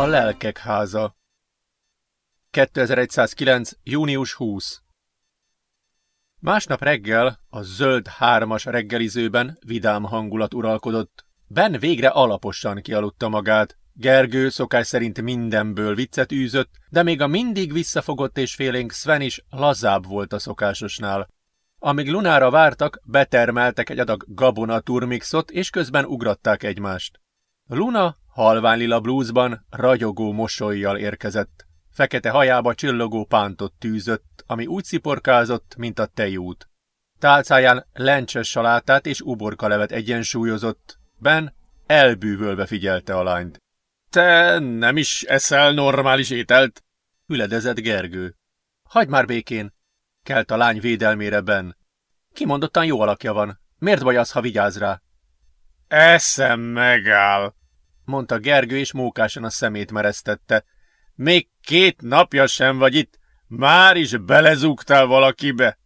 A lelkek háza 2109. június 20 Másnap reggel a zöld hármas reggelizőben vidám hangulat uralkodott. Ben végre alaposan kialudta magát. Gergő szokás szerint mindenből viccet űzött, de még a mindig visszafogott és félénk Sven is lazább volt a szokásosnál. Amíg Lunára vártak, betermeltek egy adag gabona turmixot, és közben ugratták egymást. Luna halványlila blúzban, ragyogó mosolyjal érkezett. Fekete hajába csillogó pántot tűzött, ami úgy sziporkázott, mint a tejút. Tálcáján lencses salátát és uborkalevet egyensúlyozott. Ben elbűvölve figyelte a lányt. Te nem is eszel normális ételt? Üledezett Gergő. Hagyd már békén, kelt a lány védelmére Ben. Kimondottan jó alakja van. Miért baj az, ha vigyáz rá? Eszem megáll, mondta Gergő, és mókásan a szemét meresztette. Még két napja sem vagy itt, már is belezúgtál valakibe.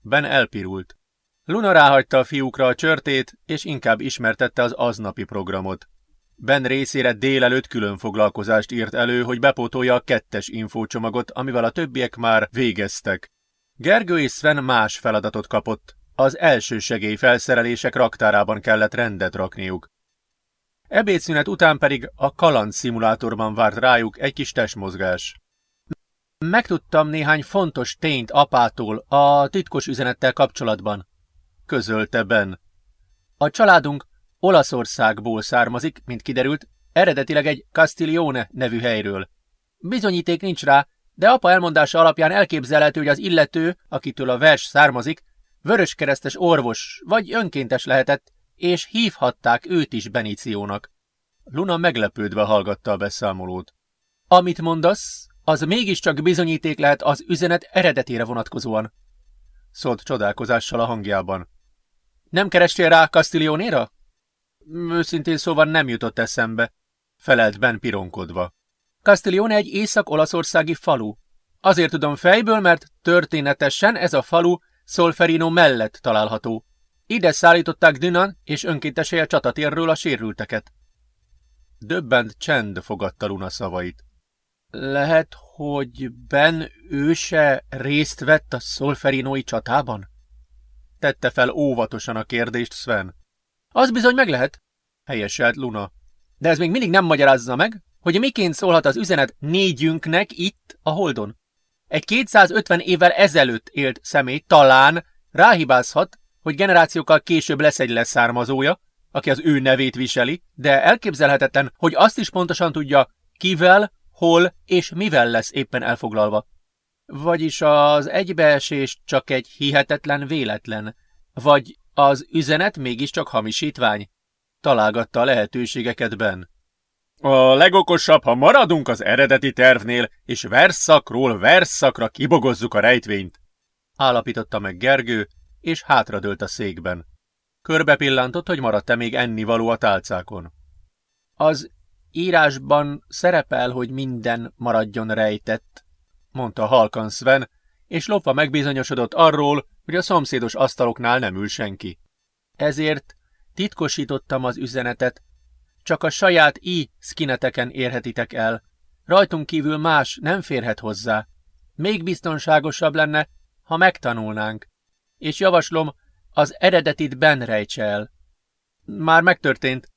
Ben elpirult. Luna ráhagyta a fiúkra a csörtét, és inkább ismertette az aznapi programot. Ben részére délelőtt külön foglalkozást írt elő, hogy bepótolja a kettes infócsomagot, amivel a többiek már végeztek. Gergő és Sven más feladatot kapott. Az első segélyfelszerelések raktárában kellett rendet rakniuk. Ebédszünet után pedig a kaland szimulátorban várt rájuk egy kis testmozgás. Megtudtam néhány fontos tényt apától a titkos üzenettel kapcsolatban, közölte Ben. A családunk Olaszországból származik, mint kiderült, eredetileg egy Castiglione nevű helyről. Bizonyíték nincs rá, de apa elmondása alapján elképzelhető, hogy az illető, akitől a vers származik, vöröskeresztes orvos vagy önkéntes lehetett, és hívhatták őt is Beníciónak. Luna meglepődve hallgatta a beszámolót. Amit mondasz, az mégiscsak bizonyíték lehet az üzenet eredetére vonatkozóan. Szólt csodálkozással a hangjában. Nem kerestél rá Castiglionéra? Őszintén szóval nem jutott eszembe, felelt Ben pironkodva. Castiglione egy észak-olaszországi falu. Azért tudom fejből, mert történetesen ez a falu Solferino mellett található. Ide szállították Dünan és önkéntesei a csatatérről a sérülteket. Döbbent csend fogadta Luna szavait. Lehet, hogy Ben őse részt vett a szolferinói csatában? Tette fel óvatosan a kérdést Sven. Az bizony meg lehet, helyeselt Luna. De ez még mindig nem magyarázza meg, hogy miként szólhat az üzenet négyünknek itt, a Holdon. Egy 250 évvel ezelőtt élt személy talán ráhibázhat, hogy generációkkal később lesz egy leszármazója, aki az ő nevét viseli, de elképzelhetetlen, hogy azt is pontosan tudja, kivel, hol és mivel lesz éppen elfoglalva. Vagyis az egybeesés csak egy hihetetlen véletlen, vagy az üzenet mégiscsak hamisítvány. Találgatta a lehetőségeket Ben. A legokosabb, ha maradunk az eredeti tervnél, és verszakról verszakra kibogozzuk a rejtvényt. Állapította meg Gergő, és hátradőlt a székben. Körbe pillantott, hogy maradt-e még ennivaló a tálcákon. Az írásban szerepel, hogy minden maradjon rejtett, mondta halkan Sven, és lopva megbizonyosodott arról, hogy a szomszédos asztaloknál nem ül senki. Ezért titkosítottam az üzenetet, csak a saját i skineteken érhetitek el. Rajtunk kívül más nem férhet hozzá. Még biztonságosabb lenne, ha megtanulnánk. És javaslom, az eredetit Ben rejtse el. Már megtörtént.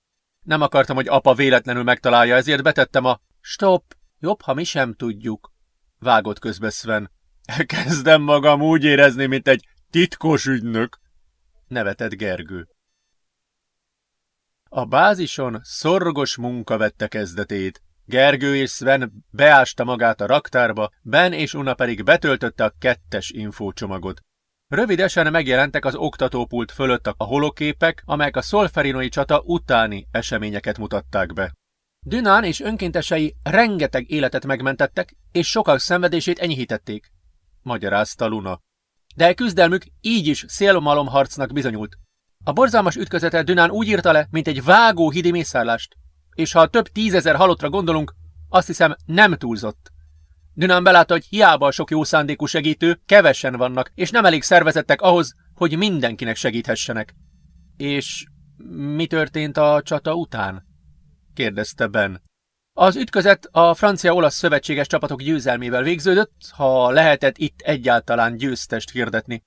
Nem akartam, hogy apa véletlenül megtalálja, ezért betettem a stop, jobb, ha mi sem tudjuk. Vágott közbe Sven. Kezdem magam úgy érezni, mint egy titkos ügynök. Nevetett Gergő. A bázison szorgos munka vette kezdetét. Gergő és Sven beásta magát a raktárba, Ben és Una pedig betöltötte a kettes infócsomagot. Rövidesen megjelentek az oktatópult fölött a holoképek, amelyek a szolferinoi csata utáni eseményeket mutatták be. Dünán és önkéntesei rengeteg életet megmentettek, és sokak szenvedését enyhítették, magyarázta Luna. De küzdelmük így is szélmalomharcnak bizonyult. A borzalmas ütközetet Dünán úgy írta le, mint egy vágó hidi mészárlást. És ha a több tízezer halottra gondolunk, azt hiszem nem túlzott. Dünán belátta, hogy hiába a sok jó szándékú segítő, kevesen vannak, és nem elég szervezettek ahhoz, hogy mindenkinek segíthessenek. És mi történt a csata után? kérdezte Ben. Az ütközet a francia-olasz szövetséges csapatok győzelmével végződött, ha lehetett itt egyáltalán győztest hirdetni.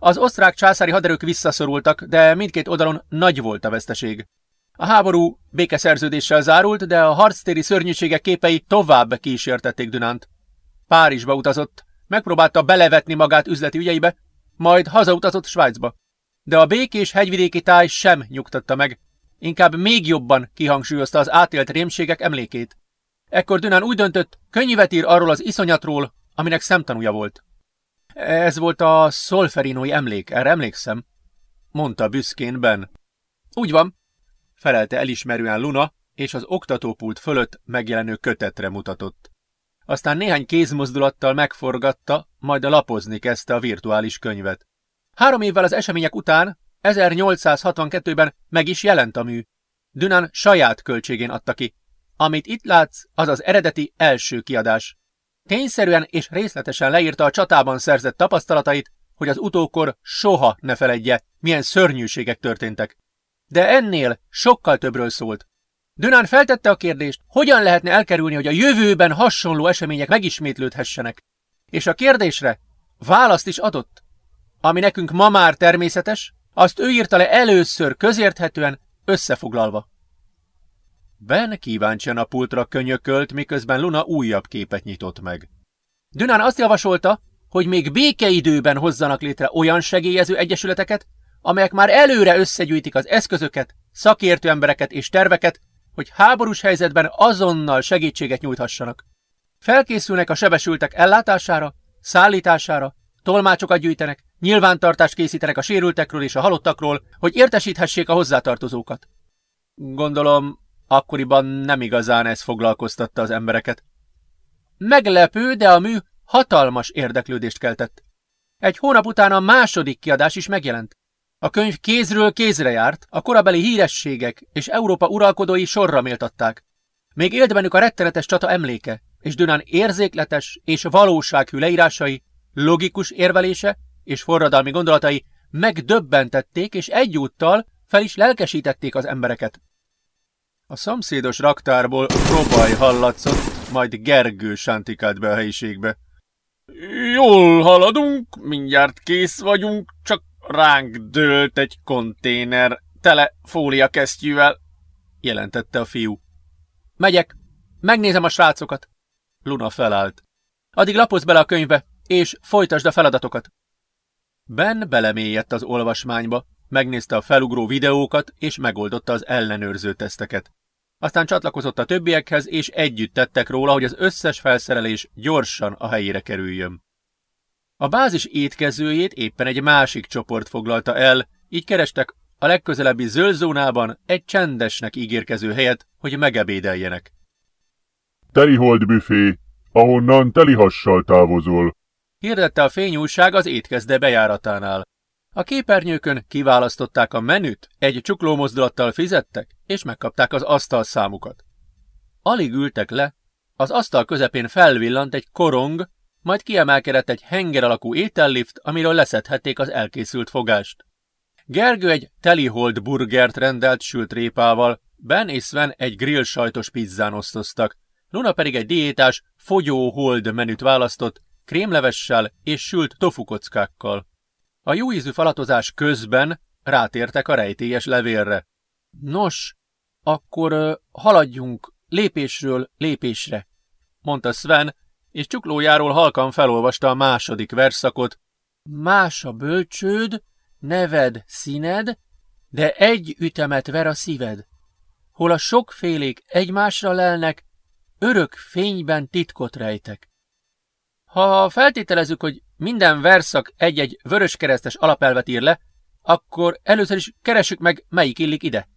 Az osztrák császári haderők visszaszorultak, de mindkét oldalon nagy volt a veszteség. A háború békeszerződéssel zárult, de a harctéri szörnyűségek képei tovább kísértették Dünánt. Párizsba utazott, megpróbálta belevetni magát üzleti ügyeibe, majd hazautazott Svájcba. De a békés hegyvidéki táj sem nyugtatta meg, inkább még jobban kihangsúlyozta az átélt rémségek emlékét. Ekkor Dünán úgy döntött, könyvet ír arról az iszonyatról, aminek szemtanúja volt. Ez volt a szolferinói emlék, erre emlékszem, mondta büszkén Ben. Úgy van, felelte elismerően Luna, és az oktatópult fölött megjelenő kötetre mutatott. Aztán néhány kézmozdulattal megforgatta, majd a lapozni kezdte a virtuális könyvet. Három évvel az események után, 1862-ben meg is jelent a mű. Dünan saját költségén adta ki. Amit itt látsz, az az eredeti első kiadás. Tényszerűen és részletesen leírta a csatában szerzett tapasztalatait, hogy az utókor soha ne feledje, milyen szörnyűségek történtek. De ennél sokkal többről szólt. Dönán feltette a kérdést, hogyan lehetne elkerülni, hogy a jövőben hasonló események megismétlődhessenek. És a kérdésre választ is adott. Ami nekünk ma már természetes, azt ő írta le először közérthetően, összefoglalva. Ben kíváncsian a pultra könyökölt, miközben Luna újabb képet nyitott meg. Dünán azt javasolta, hogy még békeidőben hozzanak létre olyan segélyező egyesületeket, amelyek már előre összegyűjtik az eszközöket, szakértő embereket és terveket, hogy háborús helyzetben azonnal segítséget nyújthassanak. Felkészülnek a sebesültek ellátására, szállítására, tolmácsokat gyűjtenek, nyilvántartást készítenek a sérültekről és a halottakról, hogy értesíthessék a hozzátartozókat. Gondolom, akkoriban nem igazán ez foglalkoztatta az embereket. Meglepő, de a mű hatalmas érdeklődést keltett. Egy hónap után a második kiadás is megjelent. A könyv kézről kézre járt, a korabeli hírességek és Európa uralkodói sorra méltatták. Még élt bennük a rettenetes csata emléke, és Dünán érzékletes és valósághű leírásai, logikus érvelése és forradalmi gondolatai megdöbbentették és egyúttal fel is lelkesítették az embereket. A szomszédos raktárból robaj hallatszott, majd Gergő sántikált be a helyiségbe. Jól haladunk, mindjárt kész vagyunk, csak Ránk dőlt egy konténer, tele fóliakesztyűvel, jelentette a fiú. Megyek, megnézem a srácokat. Luna felállt. Addig lapozz bele a könyvbe, és folytasd a feladatokat. Ben belemélyedt az olvasmányba, megnézte a felugró videókat, és megoldotta az ellenőrző teszteket. Aztán csatlakozott a többiekhez, és együtt tettek róla, hogy az összes felszerelés gyorsan a helyére kerüljön. A bázis étkezőjét éppen egy másik csoport foglalta el, így kerestek a legközelebbi zöld zónában egy csendesnek ígérkező helyet, hogy megebédeljenek. Telihold büfé, ahonnan telihassal távozol. Hirdette a fényújság az étkezde bejáratánál. A képernyőkön kiválasztották a menüt, egy csukló mozdulattal fizettek, és megkapták az asztal számukat. Alig ültek le, az asztal közepén felvillant egy korong, majd kiemelkedett egy henger alakú étellift, amiről leszedhették az elkészült fogást. Gergő egy telihold burgert rendelt sült répával, Ben és Sven egy grill sajtos pizzán osztoztak, Luna pedig egy diétás, fogyó hold menüt választott, krémlevessel és sült tofukockákkal. A jó ízű falatozás közben rátértek a rejtélyes levélre. Nos, akkor haladjunk lépésről lépésre, mondta Sven, és csuklójáról halkan felolvasta a második verszakot. Más a bölcsőd, neved színed, de egy ütemet ver a szíved. Hol a sokfélék egymásra lelnek, örök fényben titkot rejtek. Ha feltételezzük, hogy minden verszak egy-egy vöröskeresztes alapelvet ír le, akkor először is keressük meg, melyik illik ide.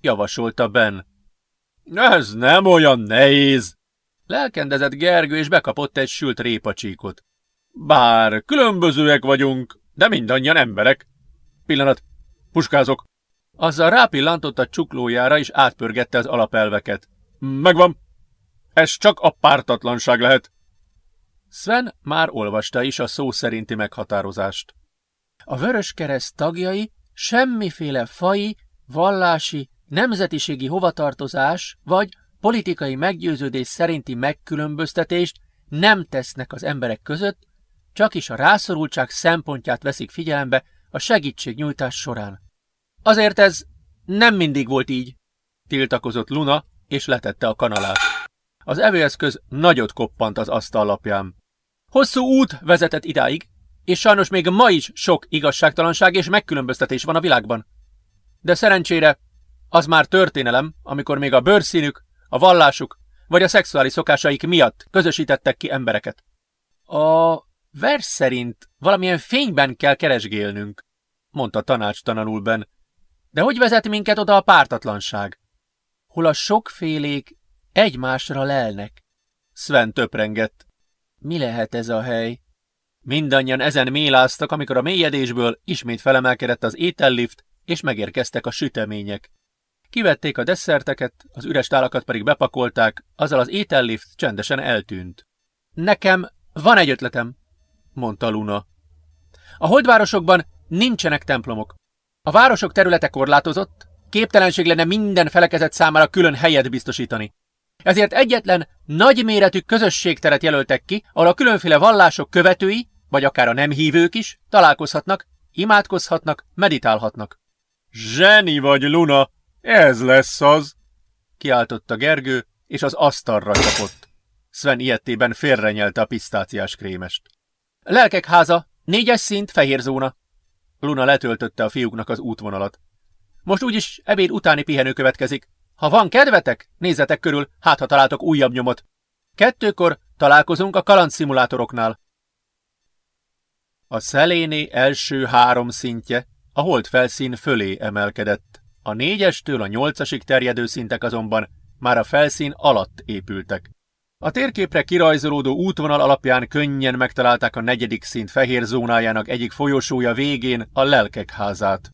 Javasolta Ben. Ez nem olyan nehéz, Lelkendezett Gergő, és bekapott egy sült répacsíkot. Bár különbözőek vagyunk, de mindannyian emberek. Pillanat, puskázok. Azzal rápillantott a csuklójára, és átpörgette az alapelveket. Megvan. Ez csak a pártatlanság lehet. Sven már olvasta is a szó szerinti meghatározást. A vörös kereszt tagjai semmiféle fai, vallási, nemzetiségi hovatartozás vagy politikai meggyőződés szerinti megkülönböztetést nem tesznek az emberek között, csak is a rászorultság szempontját veszik figyelembe a segítségnyújtás során. Azért ez nem mindig volt így, tiltakozott Luna, és letette a kanalát. Az evőeszköz nagyot koppant az asztal lapján. Hosszú út vezetett idáig, és sajnos még ma is sok igazságtalanság és megkülönböztetés van a világban. De szerencsére az már történelem, amikor még a bőrszínük, a vallásuk vagy a szexuális szokásaik miatt közösítettek ki embereket. A vers szerint valamilyen fényben kell keresgélnünk, mondta tanácstalanul Ben. De hogy vezet minket oda a pártatlanság? Hol a sokfélék egymásra lelnek? Sven töprengett. Mi lehet ez a hely? Mindannyian ezen méláztak, amikor a mélyedésből ismét felemelkedett az étellift, és megérkeztek a sütemények. Kivették a desszerteket, az üres tálakat pedig bepakolták, azzal az étellift csendesen eltűnt. Nekem van egy ötletem, mondta Luna. A holdvárosokban nincsenek templomok. A városok területe korlátozott, képtelenség lenne minden felekezet számára külön helyet biztosítani. Ezért egyetlen nagyméretű közösségteret jelöltek ki, ahol a különféle vallások követői, vagy akár a nem hívők is találkozhatnak, imádkozhatnak, meditálhatnak. Zseni vagy, Luna! Ez lesz az! kiáltotta Gergő, és az asztalra csapott. Sven ilyettében félrenyelte a pisztáciás krémest. Lelkek háza, négyes szint, fehér zóna. Luna letöltötte a fiúknak az útvonalat. Most úgyis ebéd utáni pihenő következik. Ha van kedvetek, nézzetek körül, hát ha találtok újabb nyomot. Kettőkor találkozunk a kalandszimulátoroknál. A szeléné első három szintje a hold felszín fölé emelkedett. A négyestől a nyolcasig terjedő szintek azonban már a felszín alatt épültek. A térképre kirajzolódó útvonal alapján könnyen megtalálták a negyedik szint fehér zónájának egyik folyosója végén a lelkek házát.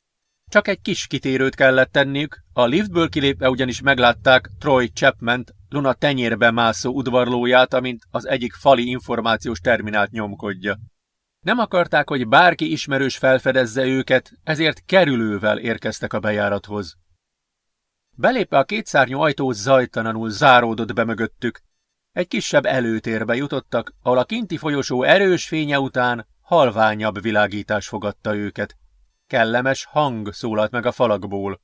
Csak egy kis kitérőt kellett tenniük, a liftből kilépve ugyanis meglátták Troy Chapman Luna tenyérbe mászó udvarlóját, amint az egyik fali információs terminált nyomkodja. Nem akarták, hogy bárki ismerős felfedezze őket, ezért kerülővel érkeztek a bejárathoz. Belépve a kétszárnyú ajtó zajtalanul záródott be mögöttük. Egy kisebb előtérbe jutottak, ahol a kinti folyosó erős fénye után halványabb világítás fogadta őket. Kellemes hang szólalt meg a falakból.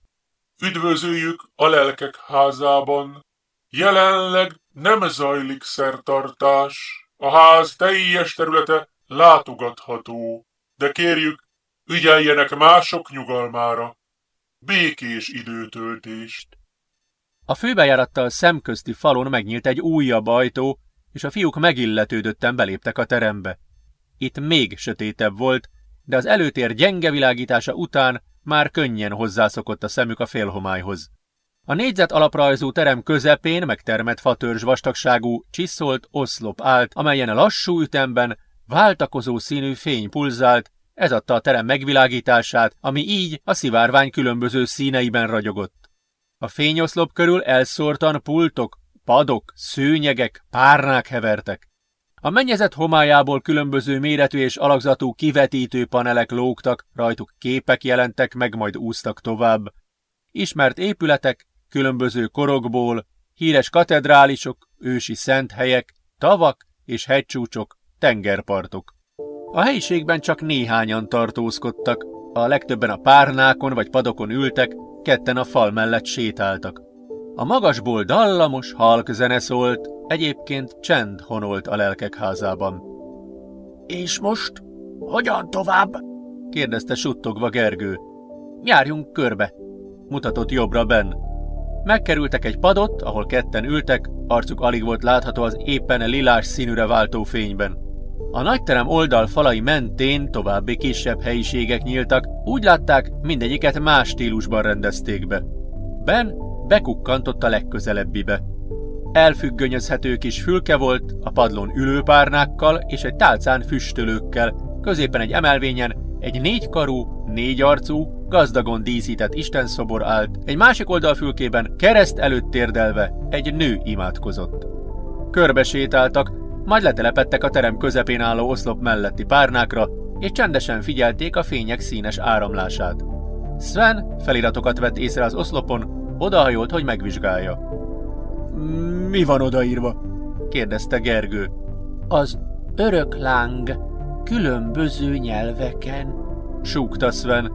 Üdvözöljük a lelkek házában! Jelenleg nem zajlik szertartás. A ház teljes területe látogatható, de kérjük, ügyeljenek mások nyugalmára. Békés időtöltést. A főbejárattal szemközti falon megnyílt egy újabb ajtó, és a fiúk megilletődötten beléptek a terembe. Itt még sötétebb volt, de az előtér gyenge világítása után már könnyen hozzászokott a szemük a félhomályhoz. A négyzet alaprajzú terem közepén megtermett fatörzs vastagságú, csiszolt oszlop állt, amelyen a lassú ütemben Váltakozó színű fény pulzált, ez adta a terem megvilágítását, ami így a szivárvány különböző színeiben ragyogott. A fényoszlop körül elszórtan pultok, padok, szőnyegek, párnák hevertek. A mennyezet homályából különböző méretű és alakzatú kivetítő panelek lógtak, rajtuk képek jelentek meg, majd úsztak tovább. Ismert épületek, különböző korokból, híres katedrálisok, ősi szent helyek, tavak és hegycsúcsok, tengerpartok. A helyiségben csak néhányan tartózkodtak, a legtöbben a párnákon vagy padokon ültek, ketten a fal mellett sétáltak. A magasból dallamos, halk zene szólt, egyébként csend honolt a lelkek házában. És most hogyan tovább? kérdezte suttogva Gergő. Járjunk körbe, mutatott jobbra Ben. Megkerültek egy padot, ahol ketten ültek, arcuk alig volt látható az éppen lilás színűre váltó fényben. A nagyterem oldal falai mentén további kisebb helyiségek nyíltak, úgy látták, mindegyiket más stílusban rendezték be. Ben bekukkantott a legközelebbibe. Elfüggönyözhető kis fülke volt, a padlón ülőpárnákkal és egy tálcán füstölőkkel, középen egy emelvényen egy négykarú, négyarcú, gazdagon díszített istenszobor állt, egy másik oldalfülkében kereszt előtt térdelve egy nő imádkozott. Körbe sétáltak, majd letelepettek a terem közepén álló oszlop melletti párnákra, és csendesen figyelték a fények színes áramlását. Sven feliratokat vett észre az oszlopon, odahajolt, hogy megvizsgálja. Mi van odaírva? kérdezte Gergő. Az örök láng különböző nyelveken, súgta Sven.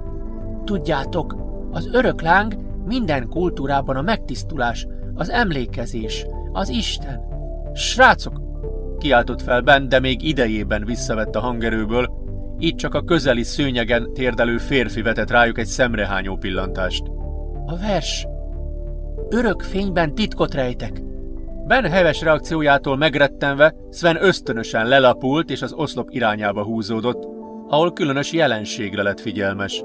Tudjátok, az örök láng minden kultúrában a megtisztulás, az emlékezés, az Isten. Srácok! Kiáltott fel Ben, de még idejében visszavett a hangerőből, így csak a közeli szőnyegen térdelő férfi vetett rájuk egy szemrehányó pillantást. A vers. Örök fényben titkot rejtek. Ben heves reakciójától megrettenve Sven ösztönösen lelapult és az oszlop irányába húzódott, ahol különös jelenségre lett figyelmes.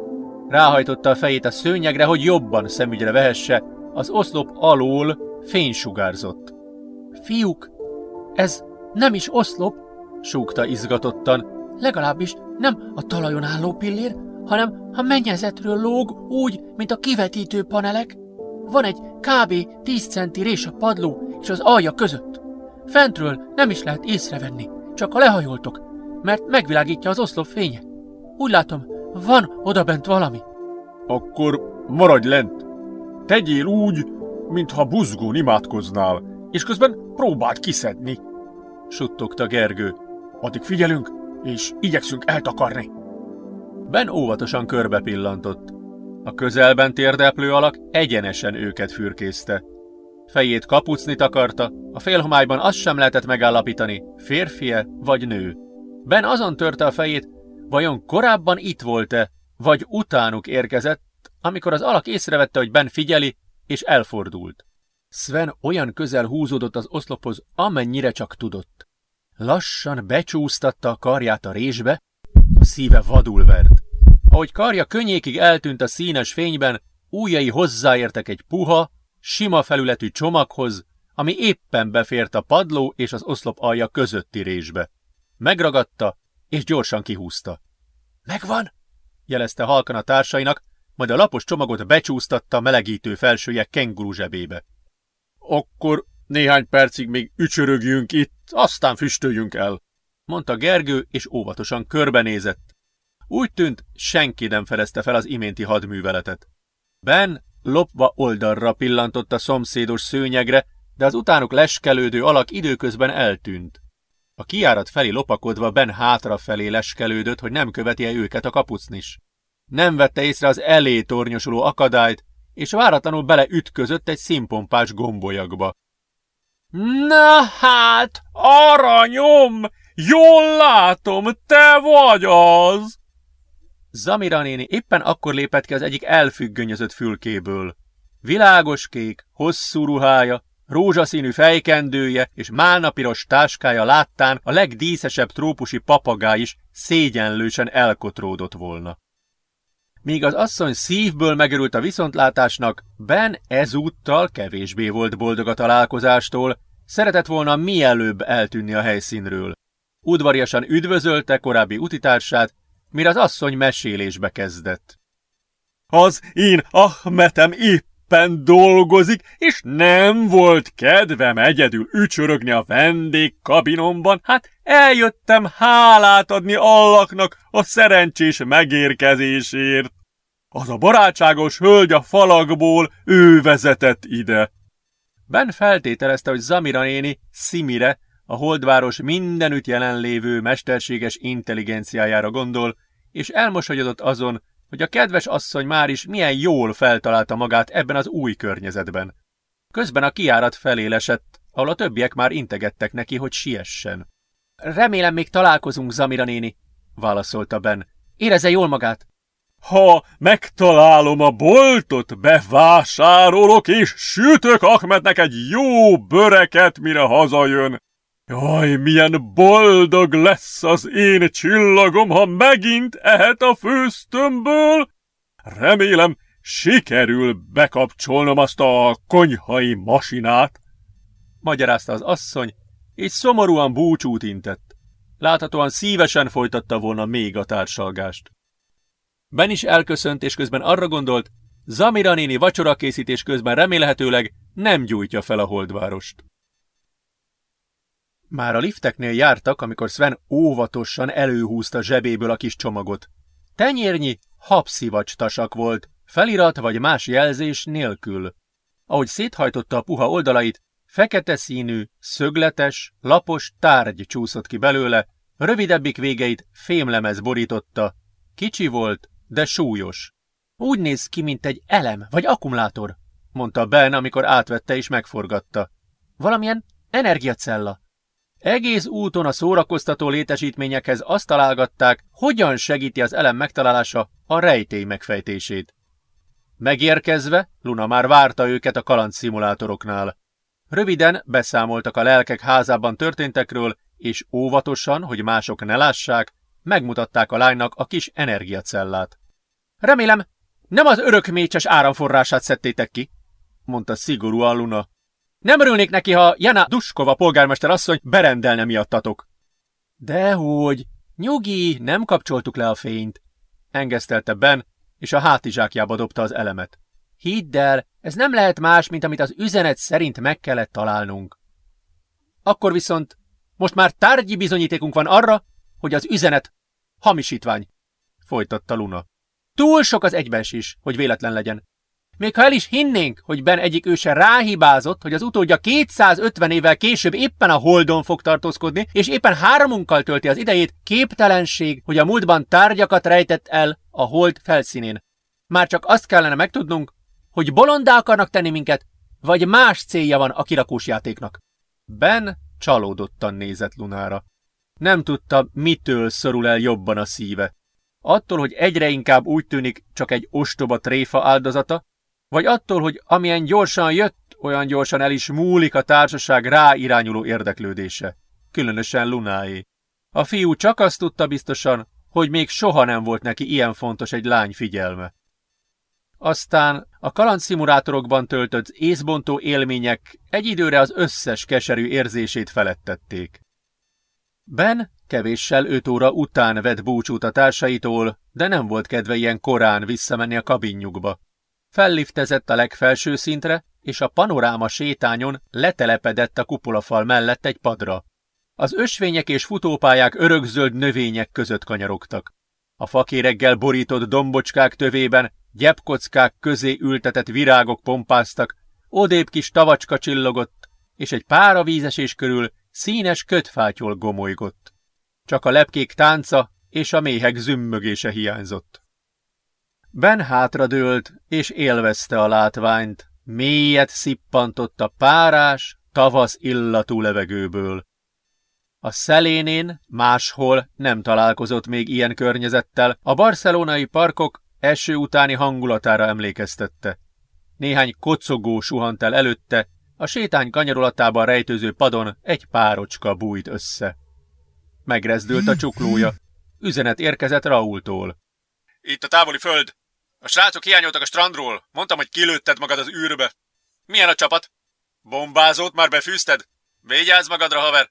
Ráhajtotta a fejét a szőnyegre, hogy jobban szemügyre vehesse, az oszlop alól fénysugárzott. Fiúk, ez nem is oszlop, súgta izgatottan. Legalábbis nem a talajon álló pillér, hanem a mennyezetről lóg úgy, mint a kivetítő panelek. Van egy kb. 10 centi rés a padló és az alja között. Fentről nem is lehet észrevenni, csak ha lehajoltok, mert megvilágítja az oszlop fénye. Úgy látom, van odabent valami. Akkor maradj lent. Tegyél úgy, mintha buzgón imádkoznál, és közben próbáld kiszedni. Suttogta Gergő. Addig figyelünk, és igyekszünk eltakarni. Ben óvatosan körbe pillantott. A közelben térdeplő alak egyenesen őket fürkészte. Fejét kapucni takarta, a félhomályban azt sem lehetett megállapítani, férfie vagy nő. Ben azon törte a fejét, vajon korábban itt volt-e, vagy utánuk érkezett, amikor az alak észrevette, hogy Ben figyeli, és elfordult. Sven olyan közel húzódott az oszlophoz, amennyire csak tudott. Lassan becsúsztatta a karját a résbe, a szíve vadul vert. Ahogy karja könnyékig eltűnt a színes fényben, újai hozzáértek egy puha, sima felületű csomaghoz, ami éppen befért a padló és az oszlop alja közötti résbe. Megragadta, és gyorsan kihúzta. Megvan, jelezte halkan a társainak, majd a lapos csomagot becsúsztatta melegítő felsője kenguru zsebébe. Akkor néhány percig még ücsörögjünk itt, aztán füstöljünk el, mondta Gergő, és óvatosan körbenézett. Úgy tűnt, senki nem fedezte fel az iménti hadműveletet. Ben lopva oldalra pillantott a szomszédos szőnyegre, de az utánuk leskelődő alak időközben eltűnt. A kiárat felé lopakodva Ben hátrafelé leskelődött, hogy nem követi -e őket a kapucnis. Nem vette észre az elé tornyosuló akadályt, és váratlanul beleütközött egy színpompás gombolyagba. Na hát, aranyom! Jól látom, te vagy az! Zamira néni éppen akkor lépett ki az egyik elfüggönyözött fülkéből. Világos kék, hosszú ruhája, rózsaszínű fejkendője és málnapiros táskája láttán a legdíszesebb trópusi papagáj is szégyenlősen elkotródott volna. Míg az asszony szívből megörült a viszontlátásnak, Ben ezúttal kevésbé volt boldog a találkozástól, szeretett volna mielőbb eltűnni a helyszínről. Udvariasan üdvözölte korábbi utitársát, mire az asszony mesélésbe kezdett. Az én Ahmetem éppen dolgozik, és nem volt kedvem egyedül ücsörögni a vendégkabinomban, hát eljöttem hálát adni Allaknak a szerencsés megérkezésért. Az a barátságos hölgy a falakból, ő vezetett ide. Ben feltételezte, hogy Zamira néni Szimire, a holdváros mindenütt jelenlévő mesterséges intelligenciájára gondol, és elmosolyodott azon, hogy a kedves asszony már is milyen jól feltalálta magát ebben az új környezetben. Közben a kiárat felé lesett, ahol a többiek már integettek neki, hogy siessen. Remélem még találkozunk, Zamira néni, válaszolta Ben. Érezze jól magát. Ha megtalálom a boltot, bevásárolok és sütök Ahmetnek egy jó böreket, mire hazajön. Jaj, milyen boldog lesz az én csillagom, ha megint ehet a főztömből! Remélem, sikerül bekapcsolnom azt a konyhai masinát. Magyarázta az asszony, és szomorúan búcsút intett. Láthatóan szívesen folytatta volna még a társalgást. Ben is elköszönt, és közben arra gondolt, Zamira néni vacsorakészítés közben remélhetőleg nem gyújtja fel a holdvárost. Már a lifteknél jártak, amikor Sven óvatosan előhúzta zsebéből a kis csomagot. Tenyérnyi habszivacs tasak volt, felirat vagy más jelzés nélkül. Ahogy széthajtotta a puha oldalait, Fekete színű, szögletes, lapos tárgy csúszott ki belőle, rövidebbik végeit fémlemez borította. Kicsi volt, de súlyos. Úgy néz ki, mint egy elem vagy akkumulátor, mondta Ben, amikor átvette és megforgatta. Valamilyen energiacella. Egész úton a szórakoztató létesítményekhez azt találgatták, hogyan segíti az elem megtalálása a rejtély megfejtését. Megérkezve, Luna már várta őket a kalandszimulátoroknál. Röviden beszámoltak a lelkek házában történtekről, és óvatosan, hogy mások ne lássák, megmutatták a lánynak a kis energiacellát. Remélem, nem az örökmécses áramforrását szedtétek ki, mondta szigorúan Luna. Nem örülnék neki, ha Jana Duskova polgármester asszony berendelne miattatok. Dehogy, nyugi, nem kapcsoltuk le a fényt, engesztelte Ben, és a hátizsákjába dobta az elemet. Hidd el, ez nem lehet más, mint amit az üzenet szerint meg kellett találnunk. Akkor viszont most már tárgyi bizonyítékunk van arra, hogy az üzenet hamisítvány, folytatta Luna. Túl sok az is, hogy véletlen legyen. Még ha el is hinnénk, hogy Ben egyik őse ráhibázott, hogy az utódja 250 évvel később éppen a Holdon fog tartózkodni, és éppen háromunkkal tölti az idejét, képtelenség, hogy a múltban tárgyakat rejtett el a Hold felszínén. Már csak azt kellene megtudnunk, hogy bolondá akarnak tenni minket, vagy más célja van a kirakós játéknak. Ben csalódottan nézett Lunára. Nem tudta, mitől szorul el jobban a szíve. Attól, hogy egyre inkább úgy tűnik csak egy ostoba tréfa áldozata, vagy attól, hogy amilyen gyorsan jött, olyan gyorsan el is múlik a társaság rá irányuló érdeklődése. Különösen Lunáé. A fiú csak azt tudta biztosan, hogy még soha nem volt neki ilyen fontos egy lány figyelme. Aztán a kalandszimulátorokban töltött észbontó élmények egy időre az összes keserű érzését felettették. Ben kevéssel öt óra után vett búcsút a társaitól, de nem volt kedve ilyen korán visszamenni a kabinjukba. Felliftezett a legfelső szintre, és a panoráma sétányon letelepedett a kupolafal mellett egy padra. Az ösvények és futópályák örökzöld növények között kanyarogtak. A fakéreggel borított dombocskák tövében gyepkockák közé ültetett virágok pompáztak, odébb kis tavacska csillogott, és egy pár a vízesés körül színes kötfátyol gomolygott. Csak a lepkék tánca és a méhek zümmögése hiányzott. Ben hátradőlt, és élvezte a látványt. Mélyet szippantott a párás, tavasz illatú levegőből. A szelénén máshol nem találkozott még ilyen környezettel, a barcelonai parkok eső utáni hangulatára emlékeztette. Néhány kocogó suhant el előtte, a sétány kanyarolatában rejtőző padon egy párocska bújt össze. Megrezdült a csuklója. Üzenet érkezett Raultól. Itt a távoli föld. A srácok hiányoltak a strandról. Mondtam, hogy kilőtted magad az űrbe. Milyen a csapat? Bombázót már befűzted? Vigyázz magadra, haver!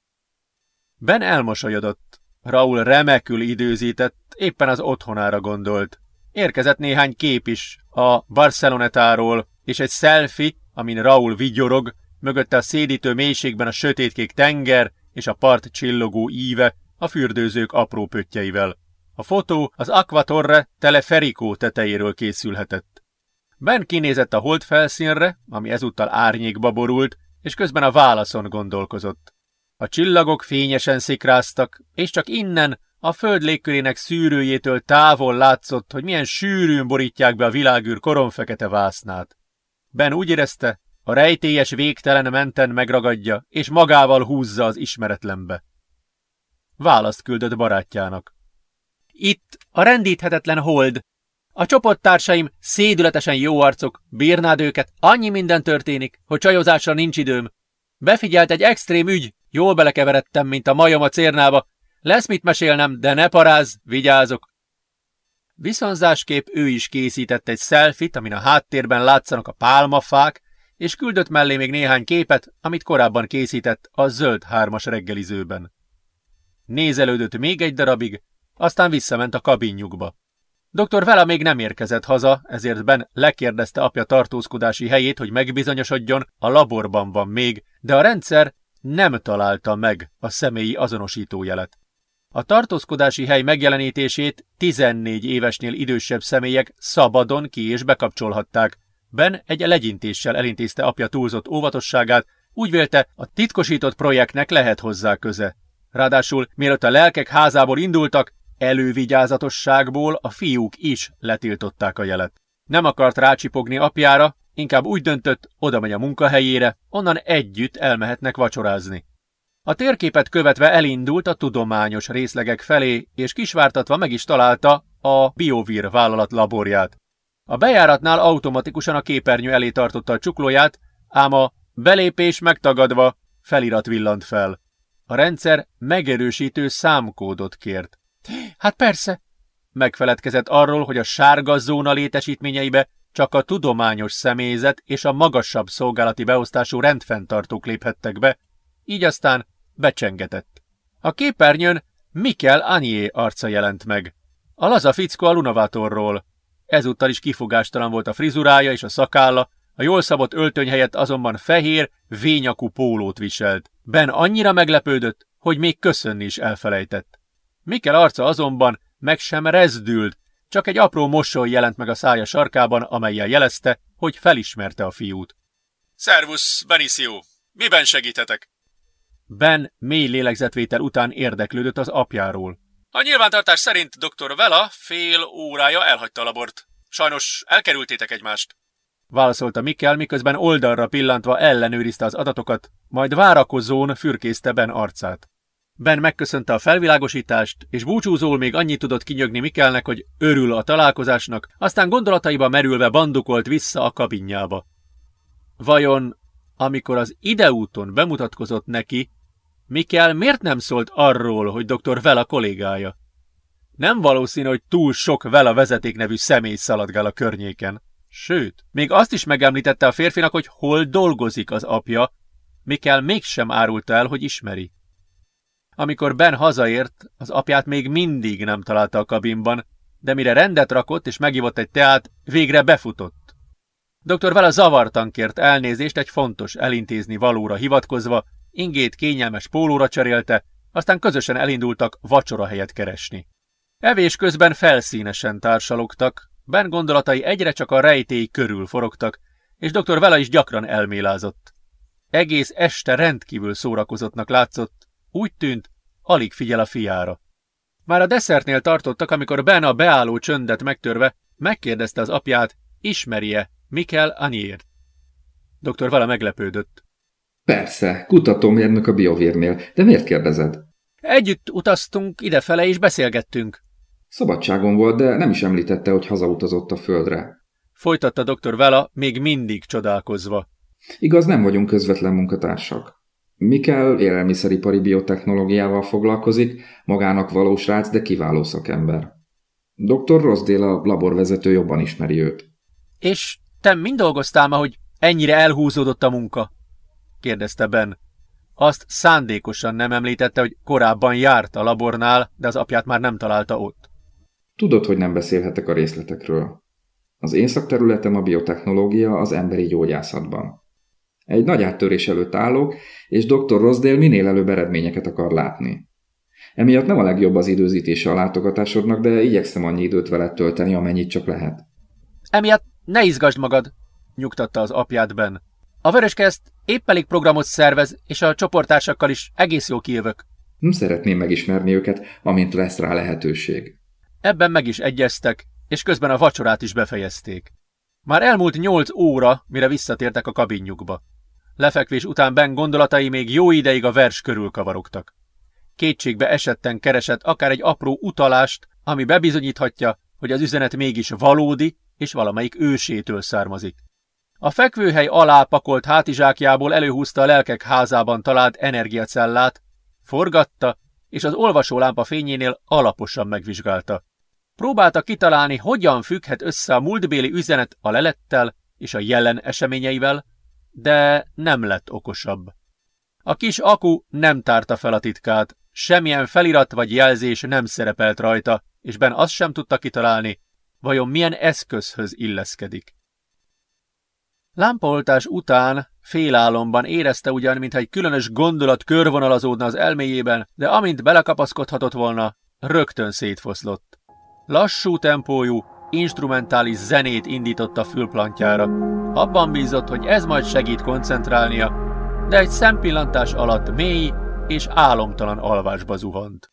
Ben elmosolyodott. Raul remekül időzített, éppen az otthonára gondolt. Érkezett néhány kép is a Barcelonetáról, és egy selfie, amin Raul vigyorog, mögötte a szédítő mélységben a sötétkék tenger és a part csillogó íve a fürdőzők apró pöttyeivel. A fotó az Aquatorre Teleferico tetejéről készülhetett. Ben kinézett a hold felszínre, ami ezúttal árnyékba borult, és közben a válaszon gondolkozott. A csillagok fényesen szikráztak, és csak innen, a föld légkörének szűrőjétől távol látszott, hogy milyen sűrűn borítják be a világűr koronfekete vásznát. Ben úgy érezte, a rejtélyes végtelen menten megragadja, és magával húzza az ismeretlenbe. Választ küldött barátjának. Itt a rendíthetetlen hold. A csoporttársaim szédületesen jó arcok, bírnád őket, annyi minden történik, hogy csajozásra nincs időm. Befigyelt egy extrém ügy, jól belekeveredtem, mint a majom a cérnába, lesz mit mesélnem, de ne paráz, vigyázok. Viszonzásképp ő is készített egy szelfit, amin a háttérben látszanak a pálmafák, és küldött mellé még néhány képet, amit korábban készített a zöld hármas reggelizőben. Nézelődött még egy darabig, aztán visszament a kabinjukba. Dr. Vela még nem érkezett haza, ezért Ben lekérdezte apja tartózkodási helyét, hogy megbizonyosodjon, a laborban van még, de a rendszer nem találta meg a személyi azonosítójelet. A tartózkodási hely megjelenítését 14 évesnél idősebb személyek szabadon ki és bekapcsolhatták. Ben egy legyintéssel elintézte apja túlzott óvatosságát, Úgy vélte, a titkosított projektnek lehet hozzá köze. Ráadásul, mielőtt a lelkek házából indultak, elővigyázatosságból a fiúk is letiltották a jelet. Nem akart rácsipogni apjára, inkább úgy döntött, oda megy a munkahelyére, onnan együtt elmehetnek vacsorázni. A térképet követve elindult a tudományos részlegek felé, és kisvártatva meg is találta a Biovir vállalat laborját. A bejáratnál automatikusan a képernyő elé tartotta a csuklóját, ám a belépés megtagadva felirat villant fel. A rendszer megerősítő számkódot kért. Hát persze, megfeledkezett arról, hogy a sárga zóna létesítményeibe csak a tudományos személyzet és a magasabb szolgálati beosztású rendfenntartók léphettek be, így aztán becsengetett. A képernyőn Mikel Anié arca jelent meg. A laza fickó a Lunavátorról. Ezúttal is kifogástalan volt a frizurája és a szakálla, a jól szabott öltöny helyett azonban fehér, vényakú pólót viselt. Ben annyira meglepődött, hogy még köszönni is elfelejtett. Mikel arca azonban meg sem rezdült, csak egy apró mosoly jelent meg a szája sarkában, amelyel jelezte, hogy felismerte a fiút. Szervusz, Benicio! Miben segíthetek? Ben mély lélegzetvétel után érdeklődött az apjáról. A nyilvántartás szerint dr. Vela fél órája elhagyta a labort. Sajnos elkerültétek egymást. Válaszolta Mikkel, miközben oldalra pillantva ellenőrizte az adatokat, majd várakozón fürkészte Ben arcát. Ben megköszönte a felvilágosítást, és búcsúzól még annyit tudott kinyögni Mikkelnek, hogy örül a találkozásnak, aztán gondolataiba merülve bandukolt vissza a kabinjába. Vajon, amikor az ideúton bemutatkozott neki, Mikkel miért nem szólt arról, hogy dr. Vela kollégája? Nem valószínű, hogy túl sok Vela vezeték nevű személy szaladgál a környéken. Sőt, még azt is megemlítette a férfinak, hogy hol dolgozik az apja, Mikkel mégsem árulta el, hogy ismeri. Amikor Ben hazaért, az apját még mindig nem találta a kabinban, de mire rendet rakott és megivott egy teát, végre befutott. Dr. Vela zavartan kért elnézést egy fontos elintézni valóra hivatkozva, ingét kényelmes pólóra cserélte, aztán közösen elindultak vacsora helyet keresni. Evés közben felszínesen társalogtak, Ben gondolatai egyre csak a rejtély körül forogtak, és dr. Vela is gyakran elmélázott. Egész este rendkívül szórakozottnak látszott, úgy tűnt, alig figyel a fiára. Már a desszertnél tartottak, amikor Ben a beálló csöndet megtörve megkérdezte az apját, ismerje Mikel Aniert. Dr. Vala meglepődött. Persze, kutatómérnök a biovírnél, de miért kérdezed? Együtt utaztunk idefele és beszélgettünk. Szabadságon volt, de nem is említette, hogy hazautazott a földre. Folytatta dr. Vela, még mindig csodálkozva. Igaz, nem vagyunk közvetlen munkatársak. Mikkel élelmiszeripari biotechnológiával foglalkozik, magának valós rác, de kiváló szakember. Dr. Rosdale a laborvezető jobban ismeri őt. És te mind dolgoztál ma, hogy ennyire elhúzódott a munka? kérdezte Ben. Azt szándékosan nem említette, hogy korábban járt a labornál, de az apját már nem találta ott. Tudod, hogy nem beszélhetek a részletekről. Az én szakterületem a biotechnológia az emberi gyógyászatban. Egy nagy áttörés előtt állok, és dr. Rosdale minél előbb eredményeket akar látni. Emiatt nem a legjobb az időzítése a látogatásodnak, de igyekszem annyi időt veled tölteni, amennyit csak lehet. Emiatt ne izgasd magad, nyugtatta az apját Ben. A Vöröskezt épp elég programot szervez, és a csoportársakkal is egész jó kijövök. Nem szeretném megismerni őket, amint lesz rá lehetőség. Ebben meg is egyeztek, és közben a vacsorát is befejezték. Már elmúlt nyolc óra, mire visszatértek a kabinjukba. Lefekvés után Ben gondolatai még jó ideig a vers körül kavarogtak. Kétségbe esetten keresett akár egy apró utalást, ami bebizonyíthatja, hogy az üzenet mégis valódi, és valamelyik ősétől származik. A fekvőhely alá pakolt hátizsákjából előhúzta a lelkek házában talált energiacellát, forgatta, és az olvasólámpa fényénél alaposan megvizsgálta. Próbálta kitalálni, hogyan függhet össze a múltbéli üzenet a lelettel és a jelen eseményeivel, de nem lett okosabb. A kis aku nem tárta fel a titkát, semmilyen felirat vagy jelzés nem szerepelt rajta, és Ben azt sem tudta kitalálni, vajon milyen eszközhöz illeszkedik. Lámpaoltás után félálomban érezte ugyan, mintha egy különös gondolat körvonalazódna az elméjében, de amint belekapaszkodhatott volna, rögtön szétfoszlott. Lassú tempójú, instrumentális zenét indított a fülplantjára. Abban bízott, hogy ez majd segít koncentrálnia, de egy szempillantás alatt mély és álomtalan alvásba zuhant.